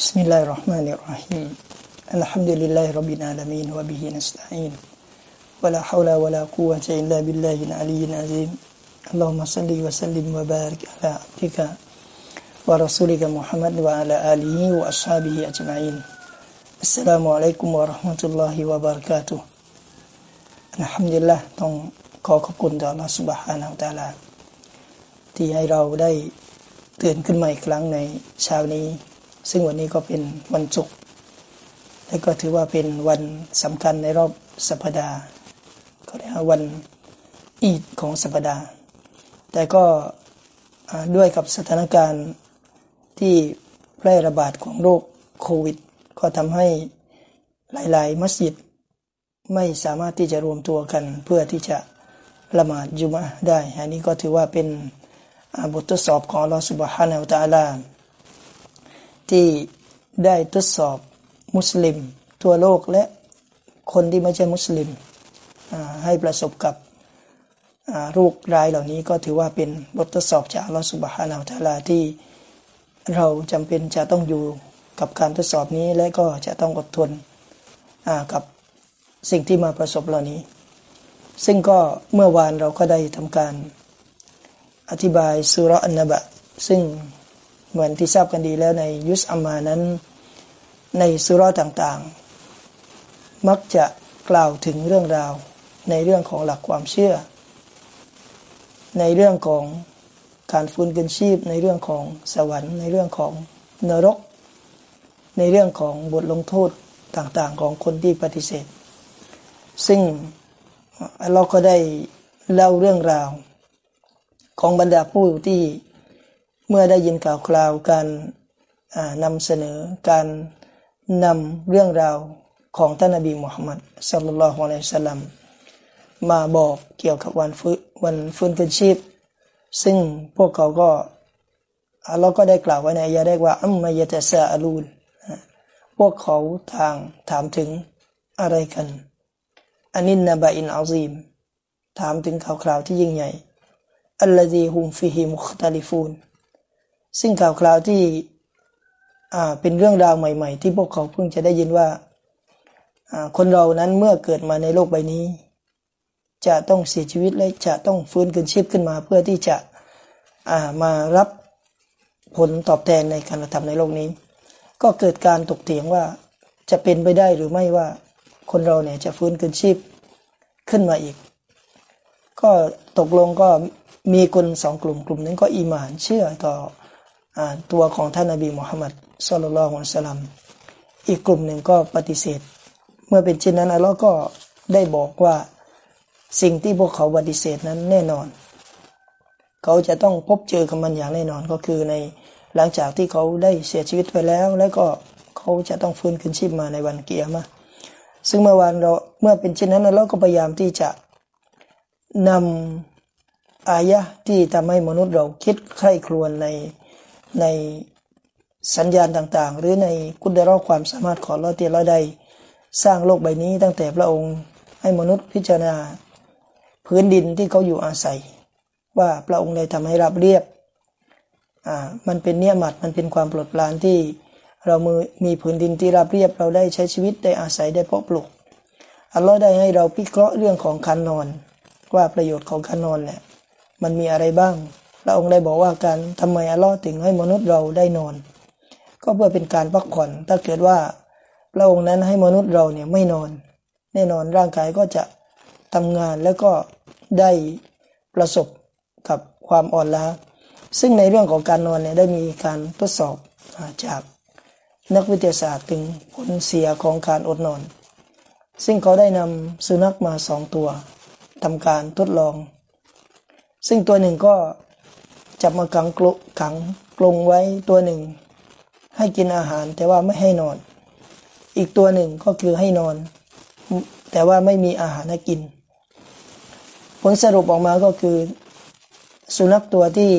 بسم الله الرحمن الرحيم الحمد لله رب العالمين وبه نستعين ولا حول ولا قوة إلا بالله العلي العظيم اللهم صل وسلم وبارك على عبدك ورسولك محمد وعلى آله وأصحابه أجمعين السلام عليكم ورحمة الله وبركاته الحمد لله ต้องขอขอบคุณต่อ Allah سبحانه และ تعالى ที่ให้เราได้ตื่นขึ้นมาอีกครั้งในเช้านี้ ซึ่งวันนี้ก็เป็นวันศุกร์และก็ถือว่าเป็นวันสำคัญในรอบสัปดาห์ก็เรียกว่าวันอีดของสัปดาห์ แต่ก็ด้วยกับสถานการณ์ที่แพร่ระบาดของโรคโควิด ก็ทำให้หลาย ๆ มัสยิดไม่สามารถที่จะรวมตัวกันเพื่อที่จะละหมาดจุมะได้ อันนี้ก็ถือว่าเป็นบททดสอบของลอสุบฮานาอัลตาลา ที่ได้ทดสอบมุสลิม ทั่วโลกและคนที่ไม่ใช่มุสลิม ให้ประสบกับรูปรายเหล่านี้ก็ถือว่าเป็นบททดสอบจากลอสุบฮานาอัลตาลาที่เราจำเป็นจะต้องอยู่กับการทดสอบนี้และก็จะต้องอดทนกับสิ่งที่มาประสบเหล่านี้ ซึ่งก็เมื่อวานเราก็ได้ทำการอธิบายสุรอันนบะ ซึ่ง เหมือนที่ทราบกันดีแล้วในยุสอัมมานั้น ในสุรต่างๆ มักจะกล่าวถึงเรื่องราวในเรื่องของหลักความเชื่อ ในเรื่องของการฟื้นคืนชีพ ในเรื่องของสวรรค์ ในเรื่องของนรก ในเรื่องของบทลงโทษต่างๆ ของคนที่ปฏิเสธ ซึ่งเราก็ได้เล่าเรื่องราวของบรรดาผู้ที่ เมื่อได้ยินข่าวคราวการนำเสนอการนำเรื่องราวของท่านนบีมุฮัมมัดสัลลัลลอฮุอะลัยฮิสสลัมมาบอกเกี่ยวกับวันฟื้นวันฟื้นคืนชีพ ซึ่งพวกเขาก็เราก็ได้กล่าวไว้ในอาได้ว่าอัมมายะตะซาอลูนพวกเขาทางถามถึงอะไรกันอันนินนบะอินอาซีม ถามถึงข่าวคราวที่ยิ่งใหญ่อัลลดีฮุมฟิฮิมุคตาลิฟูน ซึ่งข่าวคราวที่เป็นเรื่องราวใหม่ ๆ ที่พวกเขาเพิ่งจะได้ยินว่าคนเรานั้นเมื่อเกิดมาในโลกใบนี้ จะต้องเสียชีวิตและจะต้องฟื้นคืนชีพขึ้นมา เพื่อที่จะามารับผลตอบแทนในการกระทำในโลกนี้ ก็เกิดการตกเถียงว่าจะเป็นไปได้หรือไม่ว่าคนเราเนี่ยจะฟื้นคืนชีพขึ้นมาอีก ก็ตกลงก็มีคนสองกลุ่มกลุ่มนึงก็อีหมานเชื่อต่อ ตัวของท่านนบีมุฮัมมัดสุลลัลของสลัมอีกกลุ่มหนึ่งก็ปฏิเสธ เมื่อเป็นเช่นนั้นอัลลอฮ์ก็ได้บอกว่าสิ่งที่พวกเขาปฏิเสธนั้นแน่นอน เขาจะต้องพบเจอกับมันอย่างแน่นอนก็คือในหลังจากที่เขาได้เสียชีวิตไปแล้ว แล้วก็เขาจะต้องฟื้นคืนชีพมาในวันเกียร์มาซึ่งเมื่อวานเราเมื่อเป็นเช่นนั้นเราก็พยายามที่จะนำอายะที่ทำให้มนุษย์เราคิดใคร่ครวญใน ในสัญญาณต่างๆ หรือในกุศลความสามารถของเราที่เราได้สร้างโลกใบนี้ตั้งแต่พระองค์ให้มนุษย์พิจารณา พื้นดินที่เขาอยู่อาศัย ว่าพระองค์ได้ทำให้รับเรียบอ่ามันเป็นเนียมัดมันเป็นความปลดปลานที่เรามือมีพื้นดินที่ราบเรียบเราได้ใช้ชีวิตได้อาศัยได้เพาะปลูกอัลลอฮ์ได้ให้เราพิเคราะห์เรื่องของการนอน ว่าประโยชน์ของการนอนเนี่ยมันมีอะไรบ้าง พระองค์ได้บอกว่าการทำไมอัลลอฮ์ถึงให้มนุษย์เราได้นอน ก็เพื่อเป็นการพักผ่อน ถ้าเกิดว่าพระองค์นั้นให้มนุษย์เราเนี่ยไม่นอน แน่นอนร่างกายก็จะทำงานแล้วก็ได้ประสบกับความอ่อนล้า ซึ่งในเรื่องของการนอนเนี่ยได้มีการทดสอบจากนักวิทยาศาสตร์ถึงผลเสียของการอดนอน ซึ่งเขาได้นำสุนัขมาสองตัวทำการทดลอง ซึ่งตัวหนึ่งก็ จับมาขังกลขังกลงไว้ตัวหนึ่ง ให้กินอาหารแต่ว่าไม่ให้นอน อีกตัวหนึ่งก็คือให้นอน แต่ว่าไม่มีอาหารให้กิน ผลสรุปออกมาก็คือ สุนัขตัวที่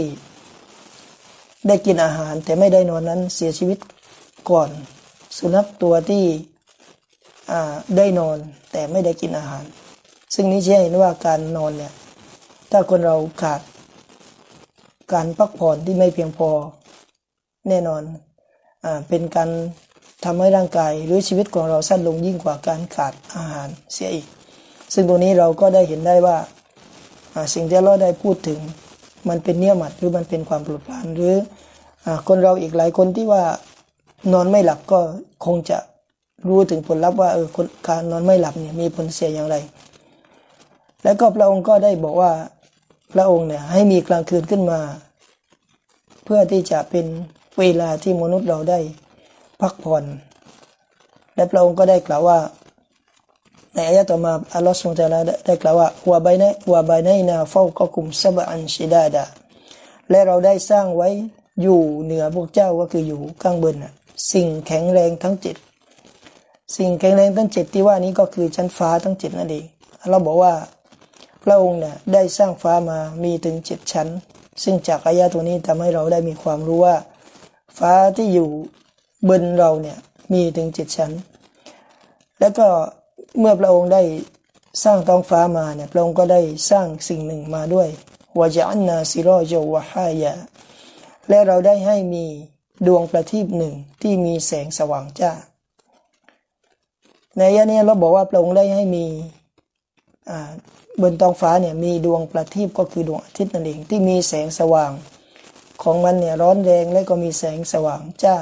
ได้กินอาหารแต่ไม่ได้นอนนั้นเสียชีวิตก่อน สุนัขตัวที่ได้นอนแต่ไม่ได้กินอาหาร ซึ่งนี้ใช่เห็นว่าการนอนเนี่ยถ้าคนเราขาด การพักผ่อนที่ไม่เพียงพอ แน่นอนเป็นการทำให้ร่างกายหรือชีวิตของเราสั้นลงยิ่งกว่าการขาดอาหารเสียอีก ซึ่งตรงนี้เราก็ได้เห็นได้ว่าสิ่งที่เราได้พูดถึงมันเป็นเนื้อหมัดหรือมันเป็นความปลุกปลานหรืออคนเราอีกหลายคนที่ว่านอนไม่หลับก็คงจะรู้ถึงผลลัพธ์ว่าเออการนอนไม่หลับเนี่ยมีผลเสียอย่างไร แล้วก็พระองค์ก็ได้บอกว่า พระองค์เนี่ยให้มีกลางคืนขึ้นมา เพื่อที่จะเป็นเวลาที่มนุษย์เราได้พักผ่อน และพระองค์ก็ได้กล่าวว่า ในอายะต่อมาอัลลอฮฺสุลตาได้กล่าวว่าหัวใบในหัวใบในนาเฝ้าก็คุมซาบอันชิดาดาและเราได้สร้างไว้อยู่เหนือพวกเจ้าก็คืออยู่ข้างบนสิ่งแข็งแรงทั้งเจ็ดสิ่งแข็งแรงทั้งเจ็ดที่ว่านี้ก็คือชั้นฟ้าทั้งเจ็ดนั่นเองเราบอกว่า พระองค์เนี่ยได้สร้างฟ้ามามีถึงเจ็ดชั้น ซึ่งจากอายะตัวนี้ทำให้เราได้มีความรู้ว่า ฟ้าที่อยู่บนเราเนี่ยมีถึงเจ็ดชั้น แล้วก็เมื่อพระองค์ได้สร้างท้องฟ้ามาเนี่ยพระองค์ก็ได้สร้างสิ่งหนึ่งมาด้วยวะจันนาซิโรอจวะฮายะและเราได้ให้มีดวงประทีปหนึ่งที่มีแสงสว่างจ้า ในยะนี้เราบอกว่าพระองค์ได้ให้มี บนท้องฟ้าเนี่ยมีดวงประทีปก็คือดวงอาทิตย์นั่นเองที่มีแสงสว่าง ของมันเนี่ยร้อนแรงและก็มีแสงสว่างจ้า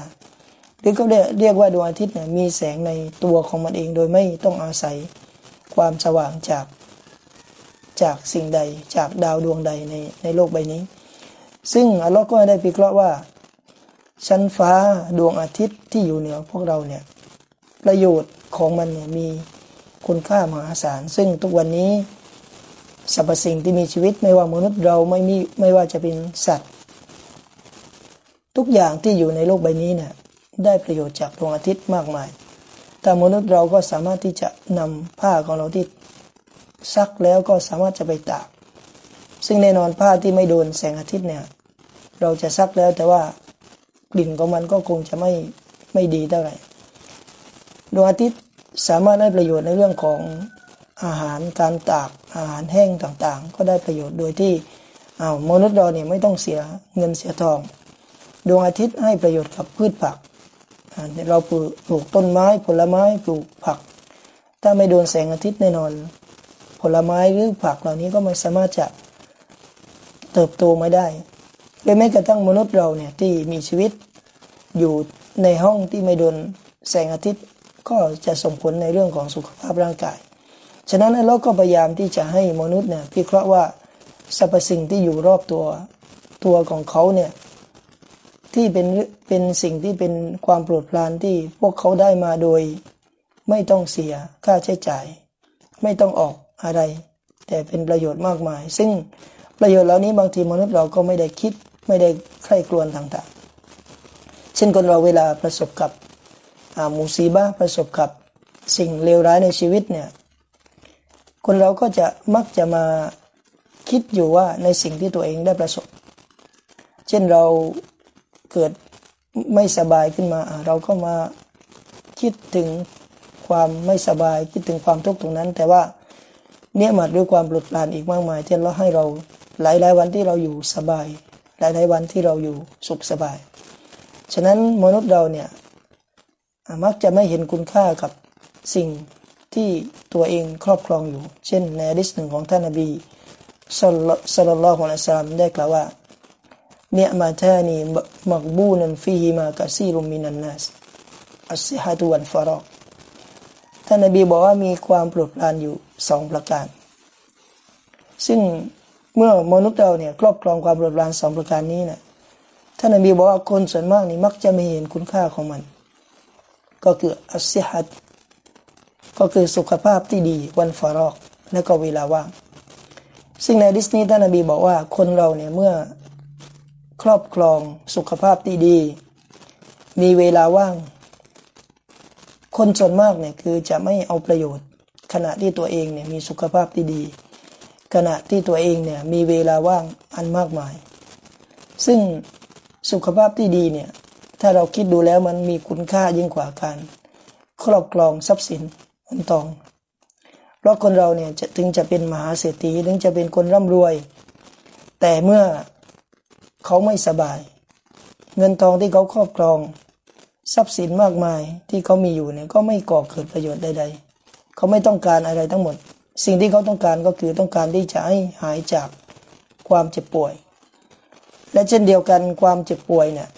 หรือก็เรียกว่าดวงอาทิตย์เนี่ยมีแสงในตัวของมันเองโดยไม่ต้องอาศัยความสว่างจากจากสิ่งใดจากดาวดวงใดในในโลกใบนี้ ซึ่งอัลลอฮ์ก็ได้พิเคราะห์ว่า ชั้นฟ้าดวงอาทิตย์ที่อยู่เหนือพวกเราเนี่ยประโยชน์ของมันเนี่ยมีคุณค่ามหาศาลซึ่งทุกวันนี้ สรรพสิ่งที่มีชีวิตไม่ว่ามนุษย์เราไม่มีไม่ว่าจะเป็นสัตว์ ทุกอย่างที่อยู่ในโลกใบนี้เนี่ยได้ประโยชน์จากดวงอาทิตย์มากมาย แต่มนุษย์เราก็สามารถที่จะนำผ้าของเราที่ซักแล้วก็สามารถจะไปตาก ซึ่งแน่นอนผ้าที่ไม่โดนแสงอาทิตย์เนี่ยเราจะซักแล้วแต่ว่ากลิ่นของมันก็คงจะไม่ไม่ดีเท่าไหร่ดวงอาทิตย์สามารถได้ประโยชน์ในเรื่องของ อาหารการตากอาหารแห้งต่างๆ ก็ได้ประโยชน์โดยที่อ้าวมนุษย์เราเนี่ยไม่ต้องเสียเงินเสียทอง ดวงอาทิตย์ให้ประโยชน์กับพืชผัก เราปลูกต้นไม้ผลไม้ปลูกผัก ถ้าไม่โดนแสงอาทิตย์แน่นอน ผลไม้หรือผักเหล่านี้ก็ไม่สามารถจะเติบโตไม่ได้เลยแม้กระทั่งมนุษย์เราเนี่ยที่มีชีวิตอยู่ในห้องที่ไม่โดนแสงอาทิตย์ก็จะส่งผลในเรื่องของสุขภาพร่างกาย ฉะนั้นเราก็พยายามที่จะให้มนุษย์เนี่ยพิเคราะห์ว่าสรรพสิ่งที่อยู่รอบตัวตัวของเขาเนี่ยที่เป็นเป็นสิ่งที่เป็นความโปรดปรานที่พวกเขาได้มาโดย ไม่ต้องเสียค่าใช้จ่าย ไม่ต้องออกอะไร แต่เป็นประโยชน์มากมาย ซึ่งประโยชน์เหล่านี้บางทีมนุษย์เราก็ไม่ได้คิดไม่ได้ใคร่ครวญต่างๆ เช่นคนเราเวลาประสบกับมูซีบ้าประสบกับสิ่งเลวร้ายในชีวิตเนี่ย คนเราก็จะมักจะมาคิดอยู่ว่าในสิ่งที่ตัวเองได้ประสบ เช่นเราเกิดไม่สบายขึ้นมา เราก็มาคิดถึงความไม่สบายคิดถึงความทุกข์ตรงนั้น แต่ว่าเนี่ยมาด้วยความปลุกปลานอีกมากมายที่เราให้เราหลายหลายวันที่เราอยู่สบาย หลายหลายวันที่เราอยู่สุขสบาย ฉะนั้นมนุษย์เราเนี่ยมักจะไม่เห็นคุณค่ากับสิ่ง ที่ตัวเองครอบครองอยู่ เช่นในดิสหนึ่งของท่านนบีสุลลัลลอฮุอะลัยฮิสลามได้กล่าวว่าเนี่ยมาแทนีมักบูนันฟีฮิมากซีรุมินันนัสอัสซิฮะตุวันฟารอกท่านนบีบอกว่ามีความปรดปรานอยู่สองประการ ซึ่งเมื่อมนุษย์เราเนี่ยครอบครองความปรดปรานสองประการนี้เนี่ยท่านนบีบอกว่าคนส่วนมากนี่มักจะไม่เห็นคุณค่าของมัน ก็คืออัสซิฮัด ก็คือสุขภาพที่ดีวันฟารอกและก็เวลาว่างซึ่งในดิสนีย์ท่านนบีบอกว่าคนเราเนี่ยเมื่อครอบครองสุขภาพที่ดี มีเวลาว่าง คนส่วนมากเนี่ยคือจะไม่เอาประโยชน์ ขณะที่ตัวเองเนี่ยมีสุขภาพที่ดี ขณะที่ตัวเองเนี่ยมีเวลาว่างอันมากมาย ซึ่งสุขภาพที่ดีเนี่ยถ้าเราคิดดูแล้วมันมีคุณค่ายิ่งกว่าการ ครอบครองทรัพย์สิน เงินทอง เพราะคนเราเนี่ยจะถึงจะเป็นมหาเศรษฐีถึงจะเป็นคนร่ำรวย แต่เมื่อเขาไม่สบาย เงินทองที่เขาครอบครอง ทรัพย์สินมากมายที่เขามีอยู่เนี่ยก็ไม่ก่อเกิดประโยชน์ใดๆเขาไม่ต้องการอะไรทั้งหมด สิ่งที่เขาต้องการก็คือต้องการที่จะให้หายจากความเจ็บป่วย และเช่นเดียวกันความเจ็บป่วยเนี่ย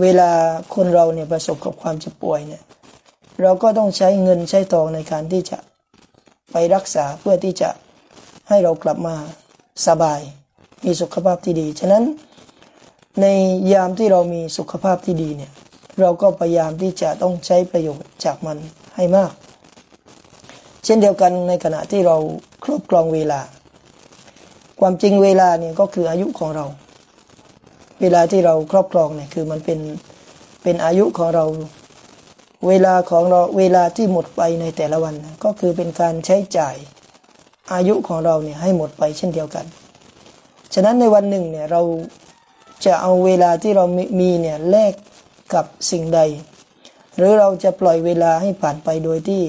เวลาคนเราเนี่ยประสบกับความเจ็บป่วยเนี่ย เราก็ต้องใช้เงินใช้ทองในการที่จะไปรักษาเพื่อที่จะให้เรากลับมาสบาย มีสุขภาพที่ดี ฉะนั้นในยามที่เรามีสุขภาพที่ดีเนี่ยเราก็พยายามที่จะต้องใช้ประโยชน์จากมันให้มาก เช่นเดียวกันในขณะที่เราครอบครองเวลา ความจริงเวลาเนี่ยก็คืออายุของเรา เวลาที่เราครอบครองเนี่ยคือมันเป็นเป็นอายุของเรา เวลาของเราเวลาที่หมดไปในแต่ละวันก็คือเป็นการใช้จ่ายอายุของเราเนี่ยให้หมดไปเช่นเดียวกัน ฉะนั้นในวันหนึ่งเนี่ยเราจะเอาเวลาที่เรามีเนี่ยแลกกับสิ่งใด หรือเราจะปล่อยเวลาให้ผ่านไปโดยที่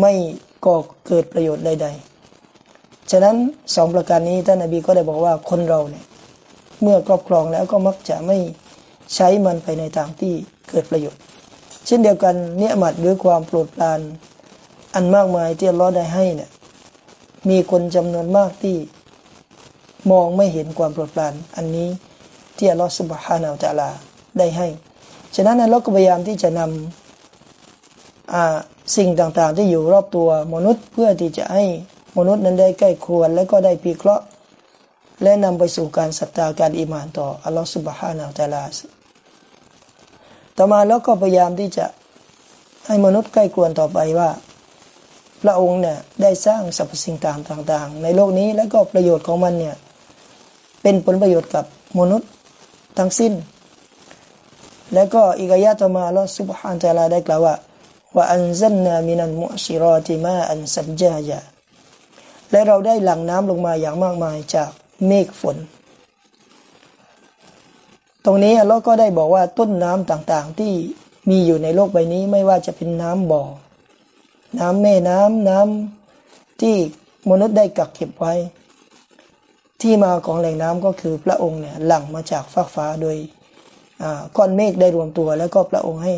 ไม่ก่อเกิดประโยชน์ใด ๆ ฉะนั้นสองประการนี้ท่านอบีก็ได้บอกว่าคนเราเนี่ยเมื่อครอบครองแล้วก็มักจะไม่ใช้มันไปในทางที่เกิดประโยชน์ เช่นเดียวกันเนี่ยมัดหรือความโปรดปรานอันมากมายที่อัลลอฮ์ได้ให้เนี่ยมีคนจำนวนมากที่มองไม่เห็นความโปรดปรานอันนี้ที่อัลลอฮฺสุบฮานาอัลลอฮฺได้ให้ ฉะนั้นเราก็พยายามที่จะนำสิ่งต่างๆ ที่อยู่รอบตัวมนุษย์เพื่อที่จะให้มนุษย์นั้นได้ใกล้ควรและก็ได้ปีเคราะห์และนำไปสู่การศรัทธาการอิมานต่ออัลลอฮฺสุบฮานาอัลลอฮฺ ต่อมาแล้วก็พยายามที่จะให้มนุษย์ใกล้ควรต่อไปว่า พระองค์เนี่ยได้สร้างสรรพสิ่งต่างๆ ในโลกนี้และก็ประโยชน์ของมันเนี่ยเป็นผลประโยชน์กับมนุษย์ทั้งสิ้น แล้วก็อีกอายะต่อมาลอสุบฮานตะลาได้กล่าวว่าว่าอันซันนามินันมุชิรอติมาอันสัจจายะและเราได้หลั่งน้ำลงมาอย่างมากมายจากเมฆฝน ตรงนี้เราก็ได้บอกว่าต้นน้ำต่างๆ ที่มีอยู่ในโลกใบนี้ไม่ว่าจะเป็นน้ำบ่อ น้ำแม่น้ำน้ำที่มนุษย์ได้กักเก็บไว้ ที่มาของแหล่งน้ำก็คือพระองค์เนี่ยหลั่งมาจากฟากฟ้าโดยก้อนเมฆได้รวมตัว แล้วก็พระองค์ให้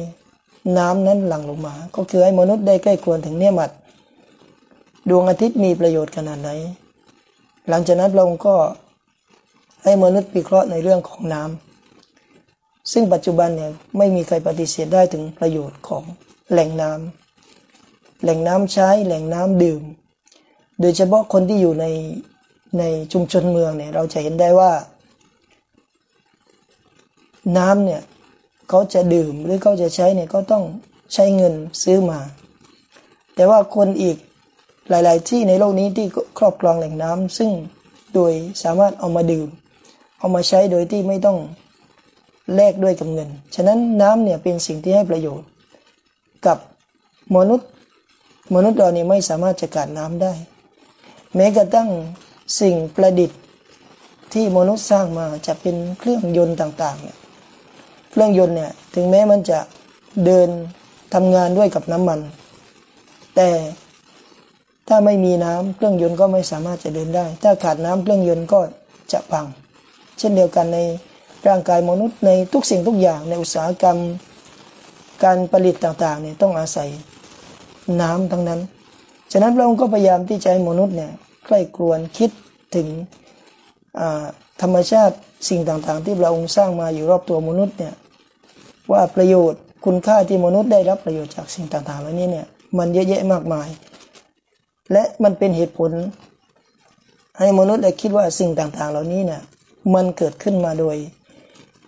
น้ำนั้นหลั่งลงมา ก็คือให้มนุษย์ได้ใกล้ควรถึงเนี่ยมัดดวงอาทิตย์มีประโยชน์ขนาดไหน หลังจากนั้นพระองค์ก็ให้มนุษย์วิเคราะห์ในเรื่องของน้ำ ซึ่งปัจจุบันเนี่ยไม่มีใครปฏิเสธได้ถึงประโยชน์ของแหล่งน้ำแหล่งน้ำใช้แหล่งน้ำดื่ม โดยเฉพาะคนที่อยู่ในในชุมชนเมืองเนี่ยเราจะเห็นได้ว่า น้ำเนี่ยเขาจะดื่มหรือเขาจะใช้เนี่ยก็ต้องใช้เงินซื้อมา แต่ว่าคนอีกหลาย ๆ ที่ในโลกนี้ที่ครอบครองแหล่งน้ำซึ่งโดยสามารถเอามาดื่ม เอามาใช้โดยที่ไม่ต้อง แลกด้วยกับเงิน ฉะนั้นน้ำเนี่ยเป็นสิ่งที่ให้ประโยชน์ กับมนุษย์มนุษย์เราเนี่ยไม่สามารถจะกัดน้ำได้ แม้กระทั่งสิ่งประดิษฐ์ที่มนุษย์สร้างมาจะเป็นเครื่องยนต์ต่างๆเนี่ยเครื่องยนต์เนี่ยถึงแม้มันจะเดินทำงานด้วยกับน้ำมัน แต่ถ้าไม่มีน้ำเครื่องยนต์ก็ไม่สามารถจะเดินได้ ถ้าขาดน้ำเครื่องยนต์ก็จะพัง เช่นเดียวกันใน ร่างกายมนุษย์ในทุกสิ่งทุกอย่างในอุตสาหกรรมการผลิตต่างๆเนี่ยต้องอาศัยน้ำทั้งนั้น ฉะนั้นพระองค์ก็พยายามที่จะให้มนุษย์เนี่ยใกล้กลวนคิดถึงธรรมชาติสิ่งต่างๆ ที่พระองค์สร้างมาอยู่รอบตัวมนุษย์เนี่ยว่าประโยชน์คุณค่าที่มนุษย์ได้รับประโยชน์จากสิ่งต่างๆเหล่านี้เนี่ยมันเยอะแยะมากมาย และมันเป็นเหตุผล ให้มนุษย์ได้คิดว่าสิ่งต่างๆ เหล่านี้เนี่ยมันเกิดขึ้นมาโดย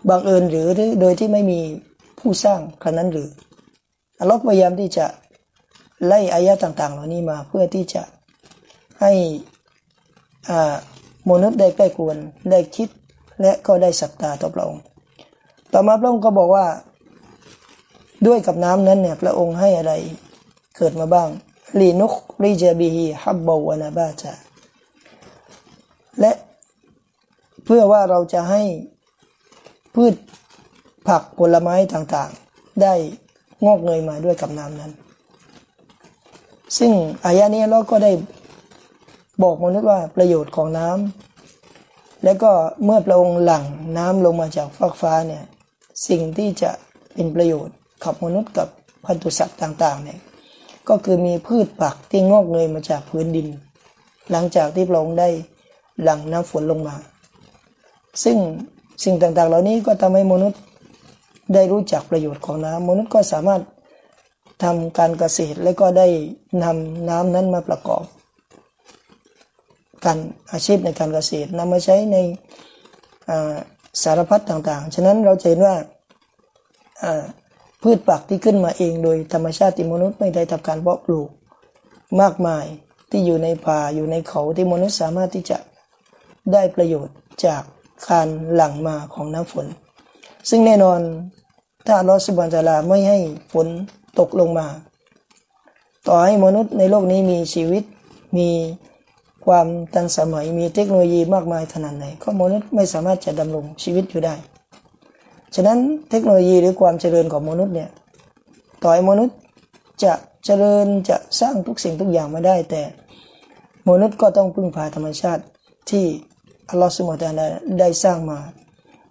บังเอิญหรือโดยที่ไม่มีผู้สร้างครั้นั้นหรืออัลลอฮ์พยายามที่จะไล่อายะต่าง ๆ เหล่านี้มาเพื่อที่จะให้มนุษย์ได้ใกล้ควรได้คิดและก็ได้ศรัทธาต่อพระองค์ ต่อมาพระองค์ก็บอกว่า ด้วยกับน้ำนั้นเนี่ยพระองค์ให้อะไรเกิดมาบ้างลีนุกริจบีฮีฮับบาวนาบาจาและเพื่อว่าเราจะให้ พืชผักผลไม้ต่างๆ ได้งอกเงยมาด้วยกับน้ำนั้น ซึ่งอายะนี้เราก็ได้บอกมนุษย์ว่าประโยชน์ของน้ำและก็เมื่อพระองค์หลั่งน้ำลงมาจากฟากฟ้าเนี่ยสิ่งที่จะเป็นประโยชน์กับมนุษย์กับพันธุสัตว์ต่างๆเนี่ยก็คือมีพืชผักที่งอกเงยมาจากพื้นดิน หลังจากที่พระองค์ได้หลั่งน้ำฝนลงมา ซึ่ง สิ่งต่างๆ เหล่านี้ก็ทำให้มนุษย์ได้รู้จักประโยชน์ของน้ำมนุษย์ก็สามารถทำการเกษตรและก็ได้นำน้ำนั้นมาประกอบ การอาชีพในการเกษตรนำมาใช้ในสารพัดต่างๆ ฉะนั้นเราเห็นว่าพืชผักที่ขึ้นมาเองโดยธรรมชาติที่มนุษย์ไม่ได้ทำการเพาะปลูกมากมายที่อยู่ในป่าอยู่ในเขาที่มนุษย์สามารถที่จะได้ประโยชน์จาก การหลั่งมาของน้ำฝน ซึ่งแน่นอนถ้าลอสุบันจาราไม่ให้ฝนตกลงมา ต่อให้มนุษย์ในโลกนี้มีชีวิตมีความทันสมัยมีเทคโนโลยีมากมายขนาดไหนก็มนุษย์ไม่สามารถจะดำรงชีวิตอยู่ได้ ฉะนั้นเทคโนโลยีหรือความเจริญของมนุษย์เนี่ยต่อให้มนุษย์จะเจริญจะสร้างทุกสิ่งทุกอย่างมาได้ แต่มนุษย์ก็ต้องพึ่งพาธรรมชาติที่ อัลลอฮฺสุบฮฺตะลาได้สร้างมา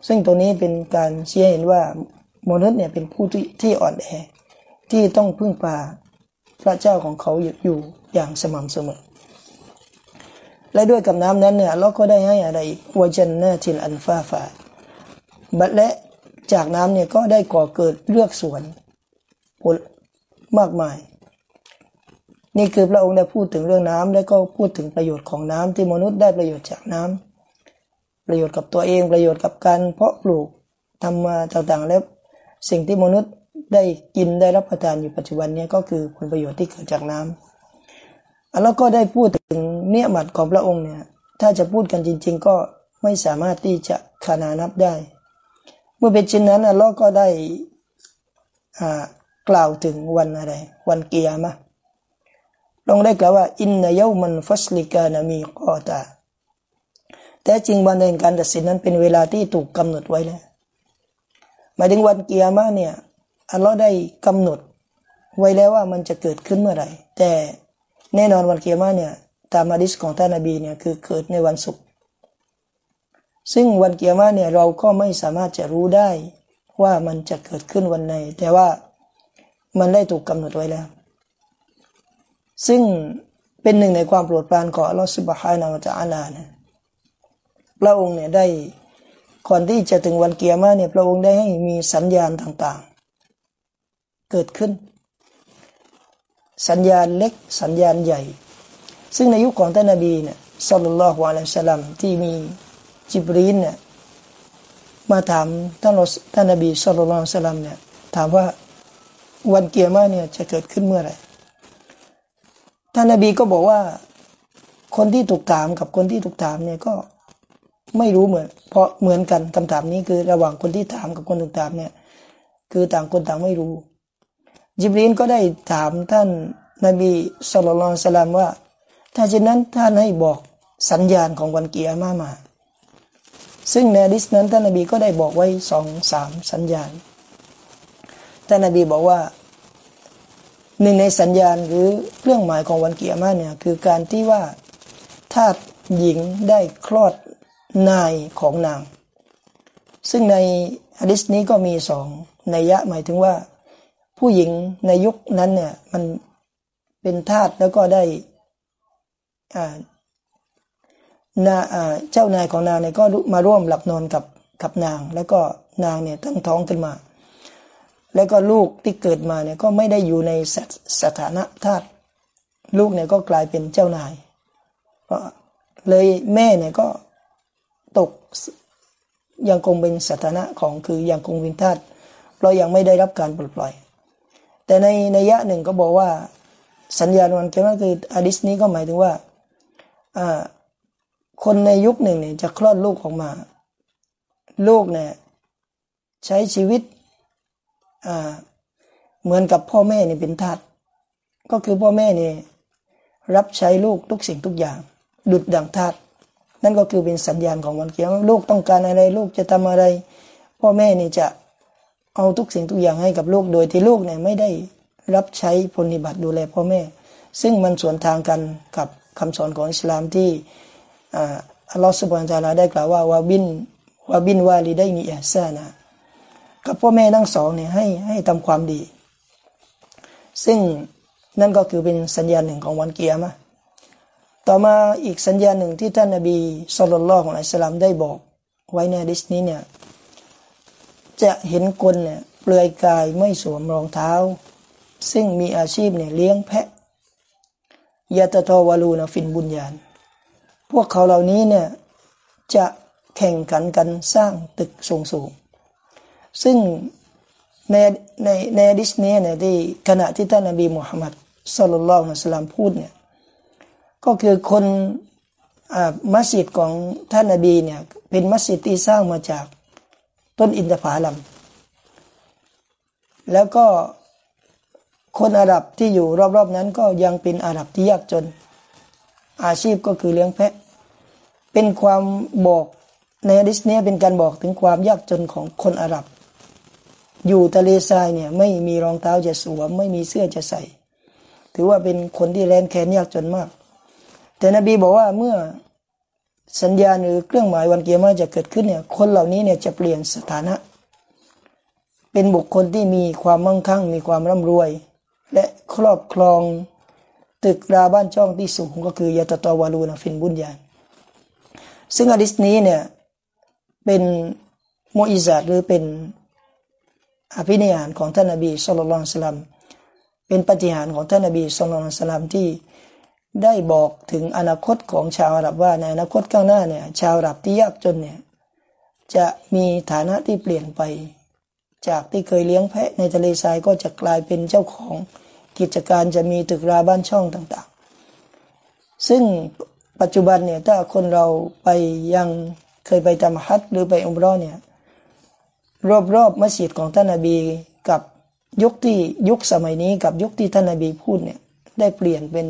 ซึ่งตรงนี้เป็นการเชี้เห็นว่ามนุษย์เนี่ยเป็นผู้ที่ที่อ่อนแอที่ต้องพึ่งพาพระเจ้าของเขาอยู่อย่างสม่ำเสมอ และด้วยกับน้ำนั้นเนี่ยเราก็ได้ให้อะไรวจันนาทิลอันฟาฟาบัดและจากน้ำเนี่ยก็ได้ก่อเกิดเลือกสวนผลมากมาย นี่คือพระองค์ได้พูดถึงเรื่องน้ำและก็พูดถึงประโยชน์ของน้ำที่มนุษย์ได้ประโยชน์จากน้ำ ประโยชน์กับตัวเองประโยชน์กับการเพาะปลูกทำมาต่างๆ แล้วสิ่งที่มนุษย์ได้กินได้รับประทานอยู่ปัจจุบันนี้ก็คือผลประโยชน์ที่เกิดจากน้ำแล้วก็ได้พูดถึงเนื้อหมัดของพระองค์เนี่ยถ้าจะพูดกันจริง ๆ ก็ไม่สามารถที่จะขานานับได้ เมื่อเป็นเช่นนั้นอัลลอฮ์ก็ได้กล่าวถึงวันอะไร วันเกียร์มะลองได้กล่าวว่าอินนายามันฟัสลิกานามีกอตา แต่จริงวันแห่งการตัดสินนั้นเป็นเวลาที่ถูกกำหนดไว้แล้วหมายถึงวันเกียร์มะเนี่ยอัลลอฮ์ได้กำหนดไว้แล้วว่ามันจะเกิดขึ้นเมื่อไหร่ แต่แน่นอนวันเกียร์มาเนี่ยตามมาดิสของท่านนบีเนี่ยคือเกิดในวันศุกร์ซึ่งวันเกียร์มาเนี่ยเราก็ไม่สามารถจะรู้ได้ว่ามันจะเกิดขึ้นวันไหน แต่ว่ามันได้ถูกกำหนดไว้แล้ว ซึ่งเป็นหนึ่งในความโปรดปรานของอัลลอฮฺสุบฮานาอัลอาลานะ พระองค์เนี่ยได้ก่อนที่จะถึงวันเกียร์มาเนี่ยพระองค์ได้ให้มีสัญญาณต่างๆ เกิดขึ้น สัญญาณเล็กสัญญาณใหญ่ ซึ่งในยุคของท่านนบีเนี่ยสัลลัลลอฮุอะลัยฮิสลามที่มีจิบรีนเนี่ยมาถามท่านรท่านนบีสัลลัลลอฮุอะลัยฮิสลามเนี่ยถามว่าวันเกียร์มาเนี่ยจะเกิดขึ้นเมื่อไหร่ท่านนบีก็บอกว่าคนที่ถูกถามกับคนที่ถูกถามเนี่ยก็ ไม่รู้เหมือน เพราะเหมือนกันคำถามนี้คือระหว่างคนที่ถามกับคนถูกถามเนี่ย คือต่างคนต่างไม่รู้ จิบรีนก็ได้ถามท่านนบีสุลต่านสลามว่า ถ้าเช่นนั้นท่านให้บอกสัญญาณของวันเกียร์มามา ซึ่งในดิสนั้นท่านนบีก็ได้บอกไว้สองสามสัญญาณ ท่านนบีบอกว่าหนึ่งในสัญญาณหรือเครื่องหมายของวันเกียร์มาเนี่ยคือการที่ว่าทาสหญิงได้คลอด นายของนาง ซึ่งในอะดิษนี้ก็มีสองนัยยะหมายถึงว่า ผู้หญิงในยุคนั้นเนี่ยมันเป็นทาสแล้วก็ได้นาเจ้านายของนางเนี่ยก็มาร่วมหลับนอนกับกับนาง แล้วก็นางเนี่ยตั้งท้องขึ้นมา แล้วก็ลูกที่เกิดมาเนี่ยก็ไม่ได้อยู่ในสสถานะทาสลูกเนี่ยก็กลายเป็นเจ้านายเพราะเลยแม่เนี่ยก็ ยังคงเป็นสถานะของคือยังคงเป็นทาสเพราะยังไม่ได้รับการปลดปล่อย แต่ในในยะหนึ่งก็บอกว่าสัญญาณวันเกิดคืออดิษนี้ก็หมายถึงว่าคนในยุคหนึ่งเนี่ยจะคลอดลูกออกมา ลูกเนี่ยใช้ชีวิตเหมือนกับพ่อแม่เนี่ยเป็นทาสก็คือพ่อแม่เนี่ยรับใช้ลูกทุกสิ่งทุกอย่าง ดุดดังทาส นั่นก็คือเป็นสัญญาณของวันเกียรติลูกต้องการอะไรลูกจะทำอะไร พ่อแม่เนี่ยจะเอาทุกสิ่งทุกอย่างให้กับลูกโดยที่ลูกเนี่ยไม่ได้รับใช้ปฏิบัติดูแลพ่อแม่ ซึ่งมันสวนทางกันกับคำสอนของอิสลามที่อัลลอฮฺสุบฮานตะลาได้กล่าวว่าวาบินวาบินวาลีได้มีอิฮซานะกับพ่อแม่ทั้งสองเนี่ยให้ให้ทำความดี ซึ่งนั่นก็คือเป็นสัญญาณหนึ่งของวันเกียร์มา ต่อมาอีกสัญญาหนึ่งที่ท่านนบีสุลต่านของอัลสลามได้บอกไว้ในดิสนี้เนี่ยจะเห็นคนเนี่ยเปลือยกายไม่สวมรองเท้า ซึ่งมีอาชีพเนี่ยเลี้ยงแพะยาตะทวาลูนะฟินบุญญาณพวกเขาเหล่านี้เนี่ยจะแข่งขันกันสร้างตึกสูงสูงซึ่งในในในดิสนีย์เนี่ยที่ขณะที่ท่านนบีมุฮัมมัดสุลลัลลอฮุอะลัยฮิสลามพูดเนี่ย ก็คือคนมัสยิดของท่านนบีเนี่ยเป็นมัสยิดที่สร้างมาจากต้นอินทผลัมแล้วก็คนอาหรับที่อยู่รอบๆนั้นก็ยังเป็นอาหรับที่ยากจน อาชีพก็คือเลี้ยงแพะ เป็นความบอกในดิสเนียเป็นการบอกถึงความยากจนของคนอาหรับ อยู่ทะเลทรายเนี่ยไม่มีรองเท้าจะสวม ไม่มีเสื้อจะใส่ ถือว่าเป็นคนที่แรนแค้นยากจนมาก แต่นบีบอกว่าเมื่อสัญญาณหรือเครื่องหมายวันเกียร์มาจะเกิดขึ้นเนี่ยคนเหล่านี้เนี่ยจะเปลี่ยนสถานะ เป็นบุคคลที่มีความมั่งคั่ง มีความร่ำรวย และครอบครองตึกราบ้านช่องที่สูงก็คือยาตตวาลูนะฟินบุญญาซึ่งอดิษนี้เนี่ยเป็นโมอิซาหรือเป็นอภินิหารของท่านนบีสุลต่านสลัมเป็นปฏิหารของท่านนบีสุลต่านสลัมที่ ได้บอกถึงอนาคตของชาวอาหรับว่าในอนาคตข้างหน้าเนี่ย ชาวอาหรับที่ยากจนเนี่ย จะมีฐานะที่เปลี่ยนไป จากที่เคยเลี้ยงแพะในทะเลทรายก็จะกลายเป็นเจ้าของกิจการจะมีตึกราบ้านช่องต่างๆ ซึ่งปัจจุบันเนี่ยถ้าคนเราไปยังเคยไปทำฮัทหรือไปอุมรอเนี่ยรอบๆมัสยิดของท่านนาบีกับยุคที่ยุคสมัยนี้กับยุคที่ท่านนาบีพูดเนี่ยได้เปลี่ยนเป็น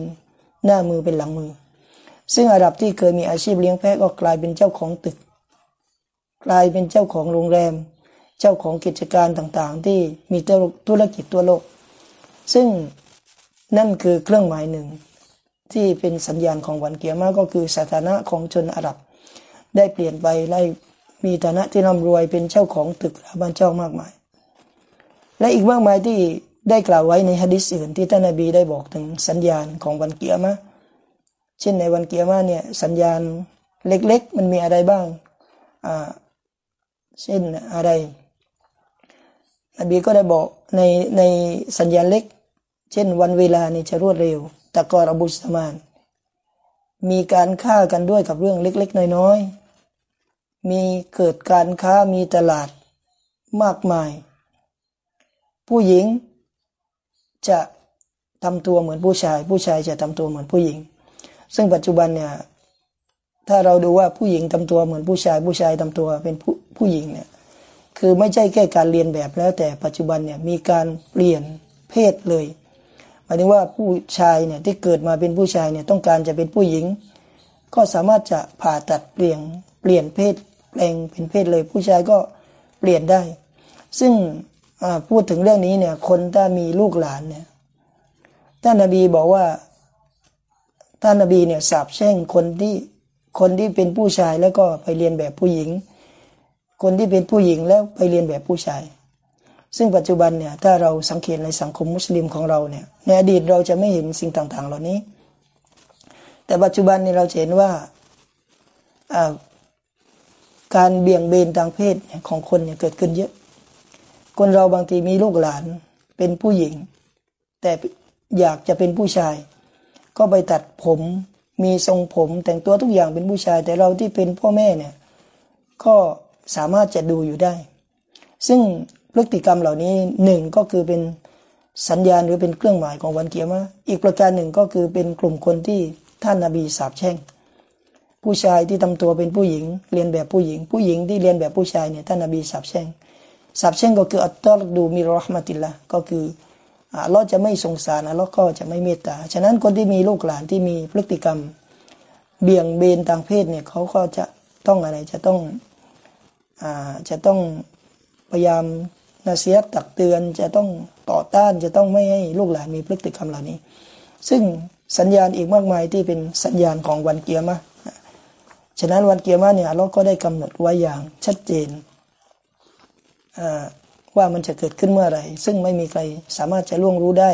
หน้ามือเป็นหลังมือ ซึ่งอาหรับที่เคยมีอาชีพเลี้ยงแพะก็กลายเป็นเจ้าของตึก กลายเป็นเจ้าของโรงแรม เจ้าของกิจการต่างๆ ที่มีธุรกิจตัวโลก ซึ่งนั่นคือเครื่องหมายหนึ่ง ที่เป็นสัญญาณของวันเกียร์มาก็คือสถานะของชนอาหรับ ได้เปลี่ยนไปได้มีฐานะที่ร่ำรวยเป็นเจ้าของตึกบ้านเจ้ามากมาย และอีกมากมายที่ ได้กล่าวไว้ในฮะดิษอื่นที่ท่านนบีได้บอกถึงสัญญาณของวันเกียร์มาเช่นในวันเกียร์มาเนี่ยสัญญาณเล็กๆ มันมีอะไรบ้างอ่าเช่นอะไรนบีก็ได้บอกในในสัญญาณเล็ก เช่นวันเวลานี่จะรวดเร็วตะกอรบุสมาน มีการฆ่ากันด้วยกับเรื่องเล็ก ๆ น้อยๆ มีเกิดการค้ามีตลาดมากมาย ผู้หญิง จะทำตัวเหมือนผู้ชาย ผู้ชายจะทำตัวเหมือนผู้หญิง ซึ่งปัจจุบันเนี่ยถ้าเราดูว่าผู้หญิงทำตัวเหมือนผู้ชาย ผู้ชายทำตัวเป็นผู้ผู้หญิงเนี่ยคือไม่ใช่แค่การเรียนแบบแล้ว แต่ปัจจุบันเนี่ยมีการเปลี่ยนเพศเลยหมายถึงว่าผู้ชายเนี่ยที่เกิดมาเป็นผู้ชายเนี่ยต้องการจะเป็นผู้หญิง ก็สามารถจะผ่าตัดเปลี่ยนเปลี่ยนเพศแปลงเป็นเพศเลย ผู้ชายก็เปลี่ยนได้ ซึ่ง พูดถึงเรื่องนี้เนี่ย คนถ้ามีลูกหลานเนี่ยท่านนบีบอกว่าท่านนบีเนี่ยสาบแช่งคนที่คนที่เป็นผู้ชายแล้วก็ไปเรียนแบบผู้หญิง คนที่เป็นผู้หญิงแล้วไปเรียนแบบผู้ชาย ซึ่งปัจจุบันเนี่ยถ้าเราสังเกตในสังคมมุสลิมของเราเนี่ยในอดีตเราจะไม่เห็นสิ่งต่าง ๆ เหล่านี้ แต่ปัจจุบันนี้เราเห็นว่าการเบี่ยงเบนทางเพศของคนเนี่ยเกิดขึ้นเยอะ คนเราบางทีมีลูกหลานเป็นผู้หญิง แต่อยากจะเป็นผู้ชาย ก็ไปตัดผมมีทรงผมแต่งตัวทุกอย่างเป็นผู้ชาย แต่เราที่เป็นพ่อแม่เนี่ยก็สามารถจะดูอยู่ได้ ซึ่งพฤติกรรมเหล่านี้หนึ่งก็คือเป็นสัญญาณหรือเป็นเครื่องหมายของวันเกียรมาอีกประการหนึ่งก็คือเป็นกลุ่มคนที่ท่านนาบีสาบแช่ง ผู้ชายที่ทำตัวเป็นผู้หญิงเรียนแบบผู้หญิง ผู้หญิงที่เรียนแบบผู้ชายเนี่ยท่านนาบีสาบแช่ง สาบแช่งก็คืออัตตอรดูมิรอห์มติลละก็คือเราจะไม่สงสารเราก็จะไม่เมตตา ฉะนั้นคนที่มีลูกหลานที่มีพฤติกรรม เบี่ยงเบนทางเพศเนี่ยเขาก็จะต้องอะไรจะต้องอ่าจะต้องพยายามนาเสียตักเตือนจะต้องต่อต้านจะต้องไม่ให้ลูกหลานมีพฤติกรรมเหล่านี้ ซึ่งสัญญาณอีกมากมายที่เป็นสัญญาณของวันกิยามะฮ์ฉะนั้นวันกิยามะฮ์เนี่ยเราก็ได้กำหนดไว้อย่างชัดเจน ว่ามันจะเกิดขึ้นเมื่อไหร่ ซึ่งไม่มีใครสามารถจะล่วงรู้ได้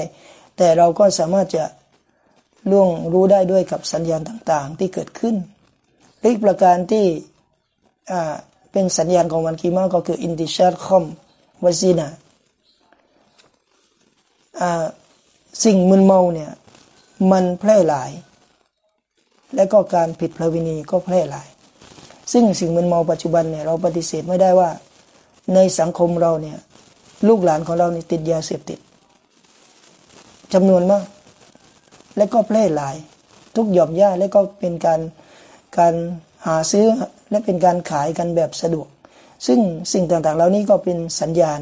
แต่เราก็สามารถจะล่วงรู้ได้ด้วยกับสัญญาณต่างๆ ที่เกิดขึ้นอีกประการที่เป็นสัญญาณของวันกิยามะฮ์ก็คือ انتشار الخمر والزناสิ่งมึนเมาเนี่ยมันแพร่หลาย และก็การผิดประเวณีก็แพร่หลาย ซึ่งสิ่งมึนเมาปัจจุบันเนี่ยเราปฏิเสธไม่ได้ว่า ในสังคมเราเนี่ย ลูกหลานของเรานี่ติดยาเสพติดจำนวนมาก และก็แพร่หลาย ทุกหย่อมย่าและก็เป็นการการหาซื้อและเป็นการขายกันแบบสะดวก ซึ่งสิ่งต่างๆเหล่านี้ก็เป็นสัญญาณ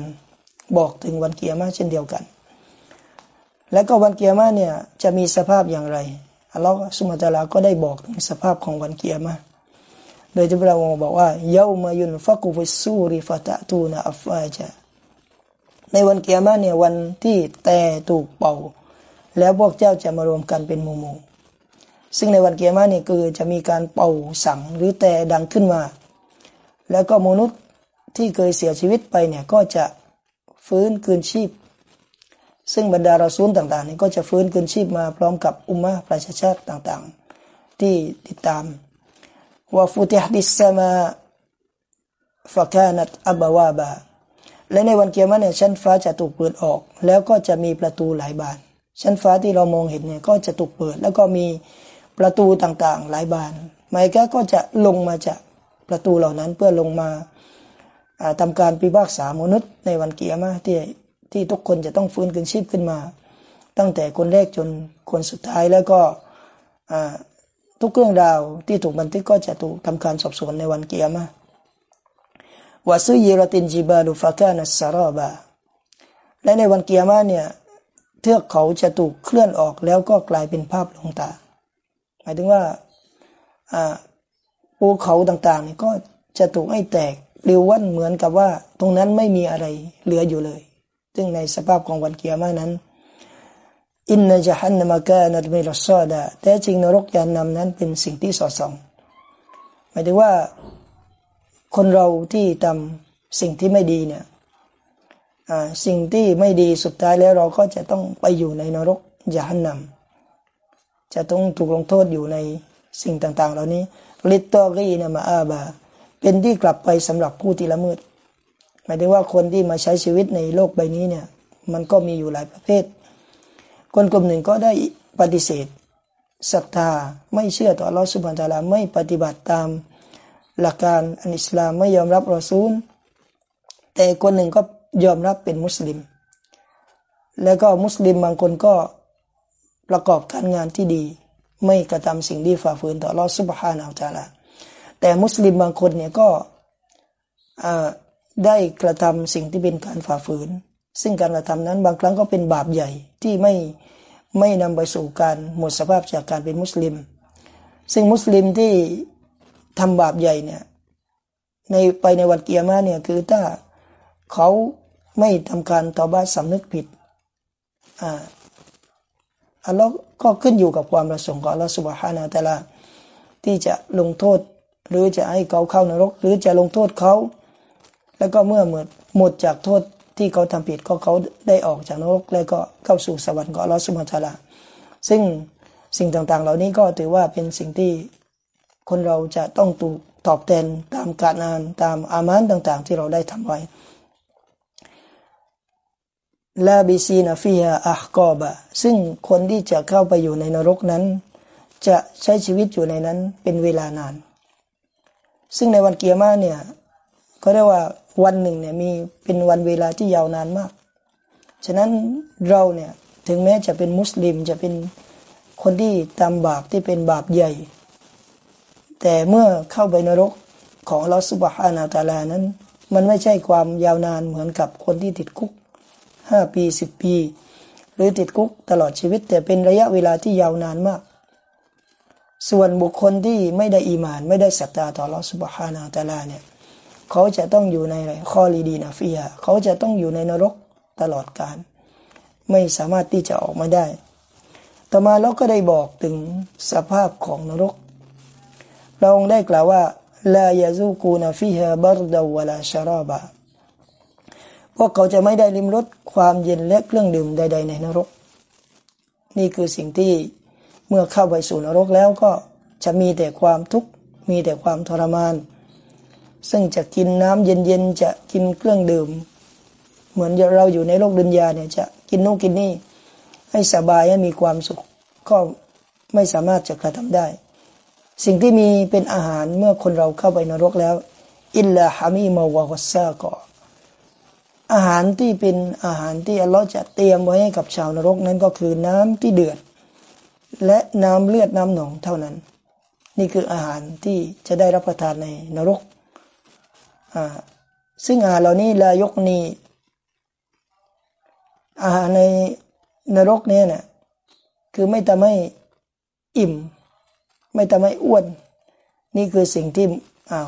บอกถึงวันเกียร์มาเช่นเดียวกัน และก็วันเกียร์มาเนี่ยจะมีสภาพอย่างไรอัลลอฮฺสุมาตาลาก็ได้บอกถึงสภาพของวันเกียร์มา โดยที่พระองค์บอกว่าเยามายุนฟักุฟิสูริฟตะตูนาอัฟาจาในวันเกียร์มาเนี่ยวันที่แต่ถูกเป่า แล้วพวกเจ้าจะมารวมกันเป็นหมู่ซึ่งในวันเกียร์มานี่ยคือจะมีการเป่าสังหรือแต่ดังขึ้นมา แล้วก็มนุษย์ที่เคยเสียชีวิตไปเนี่ยก็จะฟื้นคืนชีพ ซึ่งบรรดารอซูลต่างๆนี่ก็จะฟื้นคืนชีพมาพร้อมกับอุมมะฮ์ประชาชาติต่างๆ ที่ติดตาม ว่าฟุติฮดิสมาฟะกานัตอับาวาบาและในวันเกียรติเนี่ยชั้นฟ้าจะถูกเปิดออก แล้วก็จะมีประตูหลายบาน ชั้นฟ้าที่เรามองเห็นเนี่ยก็จะถูกเปิด แล้วก็มีประตูต่างๆ หลายบานไมกาก็จะลงมาจากประตูเหล่านั้นเพื่อลงมาทำการพิพากษามนุษย์ในวันเกียรมาที่ที่ทุกคนจะต้องฟื้นคืนชีพขึ้นมา ตั้งแต่คนแรกจนคนสุดท้ายแล้วก็ ทุกเรื่องราวที่ถูกบันทึกก็จะถูกทำการสอบสวนในวันเกียรมาวาซุยีรตินจิบาลุฟากานัสซารอบาและในวันเกียรมาเนี่ยเทือกเขาจะถูกเคลื่อนออกแล้วก็กลายเป็นภาพลงตา หมายถึงว่าภูเขาต่างๆนี่ก็จะถูกให้แตกปลิวว่อนเหมือนกับว่า ตรงนั้นไม่มีอะไรเหลืออยู่เลย ซึ่งในสภาพของวันเกียร์มานั้น อินนจะฮันนมากานัดมิลซอดาแต่จริงนรกยานนำนั้นเป็นสิ่งที่สอดส่องหมายถึงว่า คนเราที่ทำสิ่งที่ไม่ดีเนี่ยสิ่งที่ไม่ดีสุดท้ายแล้วเราก็จะต้องไปอยู่ในนรกยานนำจะต้องถูกลงโทษอยู่ในสิ่งต่าง ๆ เหล่านี้ลิตตอรีนะมาอาบา เป็นที่กลับไปสำหรับผู้ที่ละเมิดหมายถึงว่าคนที่มาใช้ชีวิตในโลกใบนี้เนี่ย มันก็มีอยู่หลายประเภท คนกลุ่มหนึ่งก็ได้ปฏิเสธศรัทธาไม่เชื่อต่อลอสุบานตะลาไม่ปฏิบัติตามหลักการอันอิสลามไม่ยอมรับรอซูล แต่คนหนึ่งก็ยอมรับเป็นมุสลิม แล้วก็มุสลิมบางคนก็ประกอบการงานที่ดี ไม่กระทำสิ่งที่ฝ่าฝืนต่อลอสุบฮานาอัลตะลาแต่มุสลิมบางคนเนี่ยก็ได้กระทำสิ่งที่เป็นการฝ่าฝืน ซึ่งการกระทำนั้นบางครั้งก็เป็นบาปใหญ่ที่ไม่ไม่นำไปสู่การหมดสภาพจากการเป็นมุสลิม ซึ่งมุสลิมที่ทำบาปใหญ่เนี่ยในไปในวันเกียร์มาเนี่ยคือถ้าเขาไม่ทำการต่อบ้าสำนึกผิดอ่าอัลลอฮ์ก็ขึ้นอยู่กับความประสงค์ของอัลลอฮ์สุบฮานาแต่ละที่จะลงโทษ หรือจะให้เขาเข้านรก หรือจะลงโทษเขา แล้วก็เมื่อหมดหมดจากโทษ ที่เขาทำผิดก็เขาได้ออกจากนรกแล้วก็เข้าสู่สวรรค์ของอัลลอฮฺสุบฮานตะลาซึ่งสิ่งต่างๆ เหล่านี้ก็ถือว่าเป็นสิ่งที่คนเราจะต้องถูกตอบแทนตามการงานตามอะมัลต่างๆ ที่เราได้ทำไว้لابثين فيها أحقابا ซึ่งคนที่จะเข้าไปอยู่ในนรกนั้น จะใช้ชีวิตอยู่ในนั้นเป็นเวลานาน ซึ่งในวันกิยามะฮ์เนี่ยก็เรียกว่า วันหนึ่งเนี่ยมีเป็นวันเวลาที่ยาวนานมาก ฉะนั้นเราเนี่ยถึงแม้จะเป็นมุสลิมจะเป็นคนที่ทำบาปที่เป็นบาปใหญ่ แต่เมื่อเข้าไปนรกของลอสุบฮานาตาลานั้น มันไม่ใช่ความยาวนานเหมือนกับคนที่ติดคุกห้าปีสิบปี หรือติดคุกตลอดชีวิต แต่เป็นระยะเวลาที่ยาวนานมาก ส่วนบุคคลที่ไม่ได้อีมาน ไม่ได้ศรัทธาต่อลอสุบฮานาตาลาเนี่ย เขาจะต้องอยู่ในอะไรข้อลีดีนาฟิยเขาจะต้องอยู่ในนรกตลอดกาลไม่สามารถที่จะออกมาได้ ต่อมาเราก็ได้บอกถึงสภาพของนรก เราได้กล่าวว่าลายาซูกูนาฟิฮาบารดาวลาชาราบะพวกเขาจะไม่ได้ลิมรสความเย็นและเครื่องดื่มใด ๆ ในนรก นี่คือสิ่งที่เมื่อเข้าไปสู่นรกแล้วก็จะมีแต่ความทุกข์มีแต่ความทรมาน ซึ่งจะกินน้ำเย็นๆจะกินเครื่องดื่ม เหมือนเราอยู่ในโลกดุนยาเนี่ยจะกินนู่นกินนี่ ให้สบายให้มีความสุข ก็ไม่สามารถจะกระทำได้ สิ่งที่มีเป็นอาหารเมื่อคนเราเข้าไปนรกแล้ว อิลลาฮามีมาวะกัสซากออาหารที่เป็นอาหารที่อัลลอฮ์จะเตรียมไว้ให้กับชาวนรกนั้นก็คือน้ำที่เดือด และน้ำเลือดน้ำหนองเท่านั้น นี่คืออาหารที่จะได้รับประทานในนรก ซึ่งอาหารเหล่านี้ลายกนีอาหารในนรกเนี่ยนะคือไม่ทำให้อิ่ม ไม่ทำให้อ้วน นี่คือสิ่งที่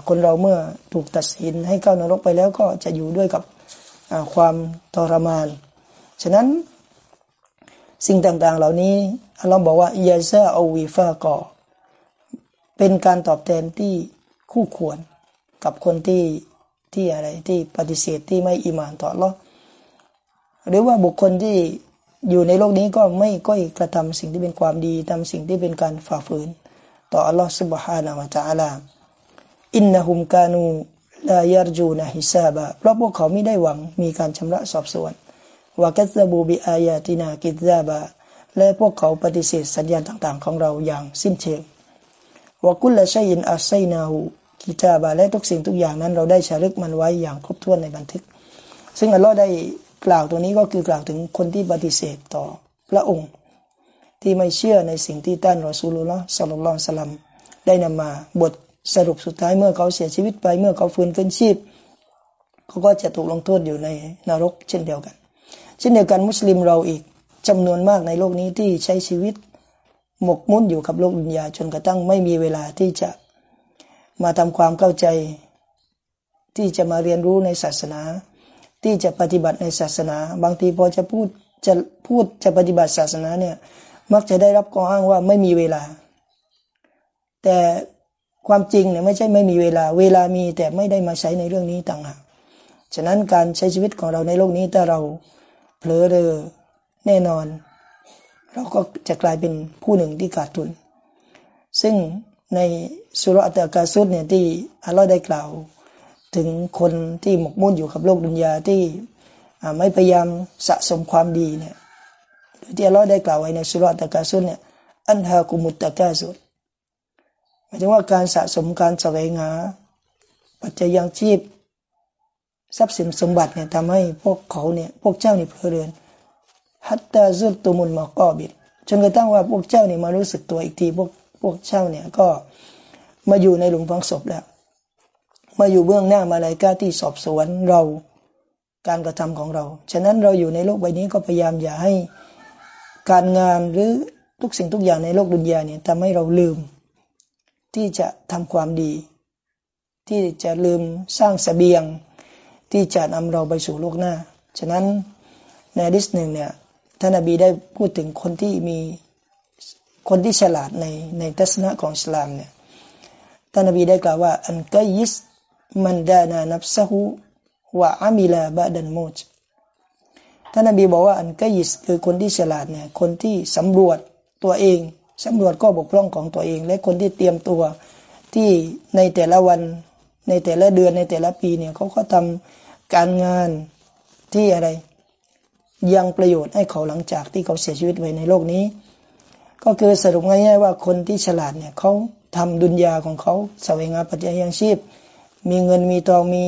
คนเราเมื่อถูกตัดสินให้เข้านรกไปแล้วก็จะอยู่ด้วยกับความทรมาน ฉะนั้นสิ่งต่างๆเหล่านี้เราบอกว่ายาซาอาวีฟากอเป็นการตอบแทนที่คู่ควรกับคนที่ ที่อะไรที่ปฏิเสธที่ไม่อิมานต่อเราหรือว่าบุคคลที่อยู่ในโลกนี้ก็ไม่ก้อยกระทำสิ่งที่เป็นความดีทำสิ่งที่เป็นการฝ่าฝืน ต่ออัลลอฮฺซุบฮานาวะจาลาอินนะฮุมกานูลายารจูนะฮิซาบะเพราะพวกเขาไม่ได้หวังมีการชำระสอบสวนวากัตบูบิอายาตินากิซาบะและพวกเขาปฏิเสธสัญญาณต่างๆ ของเราอย่างสิ้นเชิงวากุลละชัยินอัไซนาหู กิตาบะและทุกสิ่งทุกอย่างนั้น เราได้ฉลึกมันไว้อย่างครบถ้วนในบันทึก ซึ่งอัลลอฮ์ได้กล่าวตัวนี้ก็คือกล่าวถึงคนที่ปฏิเสธต่อพระองค์ ที่ไม่เชื่อในสิ่งที่ท่านรอซูลุลละสัลลัลลอฮุสลัมได้นำมาบทสรุปสุดท้ายเมื่อเขาเสียชีวิตไปเมื่อเขาฟื้นขึ้นชีพ เขาก็จะถูกลงโทษอยู่ในนรกเช่นเดียวกัน เช่นเดียวกันมุสลิมเราอีกจำนวนมากในโลกนี้ที่ใช้ชีวิตหมกมุ่นอยู่กับโลกดุนยาจนกระทั่งไม่มีเวลาที่จะ มาทำความเข้าใจ ที่จะมาเรียนรู้ในศาสนา ที่จะปฏิบัติในศาสนา บางทีพอจะพูดจะพูดจะปฏิบัติศาสนาเนี่ยมักจะได้รับข้ออ้างว่าไม่มีเวลา แต่ความจริงเนี่ยไม่ใช่ไม่มีเวลา เวลามีแต่ไม่ได้มาใช้ในเรื่องนี้ต่างหากฉะนั้นการใช้ชีวิตของเราในโลกนี้ถ้าเราเผลอเรอแน่นอน เราก็จะกลายเป็นผู้หนึ่งที่ขาดทุน ซึ่ง ในสุรอัตกาสุดเนี่ยที่อัลลอฮ์ได้กล่าว ถึงคนที่หมกมุ่นอยู่กับโลกดุนยาที่ไม่พยายามสะสมความดีเนี่ยที่อัลลอฮ์ได้กล่าวไว้ในสุรอัตกาสุดเนี่ยอันฮากุมุตตะกาสุดายถึงว่าการสะสมการแสวงหา ปัจจัยยังชีพ ทรัพย์สินสมบัติเนี่ยทำให้พวกเขาเนี่ยพวกเจ้านี่เพลิเรือนฮัตตาซุลตุมุนมากอบิดจนกระทั่งว่าพวกเจ้านี่มารู้สึกตัวอีกทีพวก พวกเจ้าเนี่ยก็มาอยู่ในหลุมฝังศพแล้ว มาอยู่เบื้องหน้ามาลายกาที่สอบสวนเราการกระทำของเรา ฉะนั้นเราอยู่ในโลกใบนี้ก็พยายามอย่าให้การงานหรือทุกสิ่งทุกอย่างในโลกดุนยาเนี่ยทำให้เราลืม ที่จะทำความดี ที่จะลืมสร้างสเสบียง ที่จะนำเราไปสู่โลกหน้า ฉะนั้นในดิสหนึ่งเนี่ยท่านอบีได้พูดถึงคนที่มี คนที่ฉลาดในในทัศนะของอิสลามเนี่ยท่านอบีได้กล่าวว่า อันกยิสมันดานานับซะฮูวะอามิลาบะดันโมจท่านอบีบอกว่าอันกยิสคือคนที่ฉลาดเนี่ยคนที่สำรวจตัวเองสำรวจก็บกพร่องของตัวเอง และคนที่เตรียมตัวที่ในแต่ละวันในแต่ละเดือนในแต่ละปีเนี่ยเขาก็ทำการงานที่อะไร ยังประโยชน์ให้เขาหลังจากที่เขาเสียชีวิตไว้ในโลกนี้ ก็คือสรุปง่ายๆว่าคนที่ฉลาดเนี่ยเขาทำดุนยาของเขาแสวงหาปัจจัยยังชีพ มีเงินมีทองมี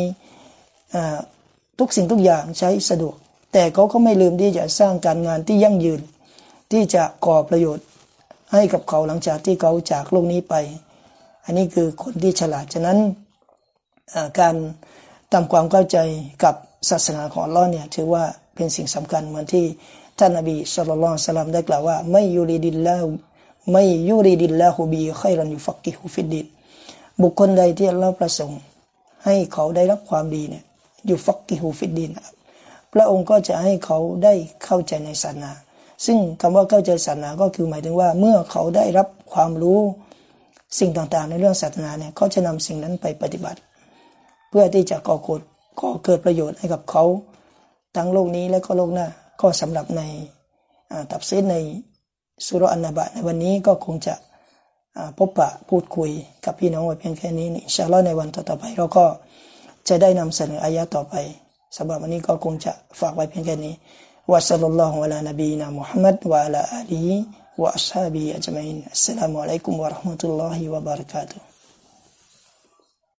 ทุกสิ่งทุกอย่างใช้สะดวก แต่เขาก็ไม่ลืมที่จะสร้างการงานที่ยั่งยืน ที่จะก่อประโยชน์ให้กับเขาหลังจากที่เขาจากโลกนี้ไป อันนี้คือคนที่ฉลาดฉะนั้นการทำความเข้าใจกับศาสนาของลอเนี่ยถือว่าเป็นสิ่งสำคัญเหมือนที่ ท่านนบีสุลต่านสลามได้กล่าวว่าไม่ยูริดิลลาไม่ยูริดิลลาฮูบีใครรันยุฟักกิฮูฟิดดินบุคคลใดที่เราประสงค์ ให้เขาได้รับความดีเนี่ยอยู่ฟักกิฮูฟิดดินพระองค์ก็จะให้เขาได้เข้าใจในศาสนา ซึ่งคำว่าเข้าใจศาสนาก็คือหมายถึงว่าเมื่อเขาได้รับความรู้สิ่งต่างๆ ในเรื่องศาสนาเนี่ยเขาจะนำสิ่งนั้นไปปฏิบัติ เพื่อที่จะก่อเกิดก่อเกิดประโยชน์ให้กับเขาทั้งโลกนี้และก็โลกหน้า ก็สำหรับในตับซีดในสุรอันนบะในวันนี้ก็คงจะพบปะพูดคุยกับพี่น้องไว้เพียงแค่นี้อินชาอัลลอฮ์ในวันต่อไปเราก็จะได้นำเสนออายะต่อไปสำหรับวันนี้ก็คงจะฝากไว้เพียงแค่นี้วะสัลลัลลอฮุอะลานบีนะมุฮัมมัดวะอะลาอาลีวะอัศฮาบีอัจมัยนอัสสลามุอะลัยกุมวะราะห์มะตุลลอฮิวะบะเราะกาตุฮ์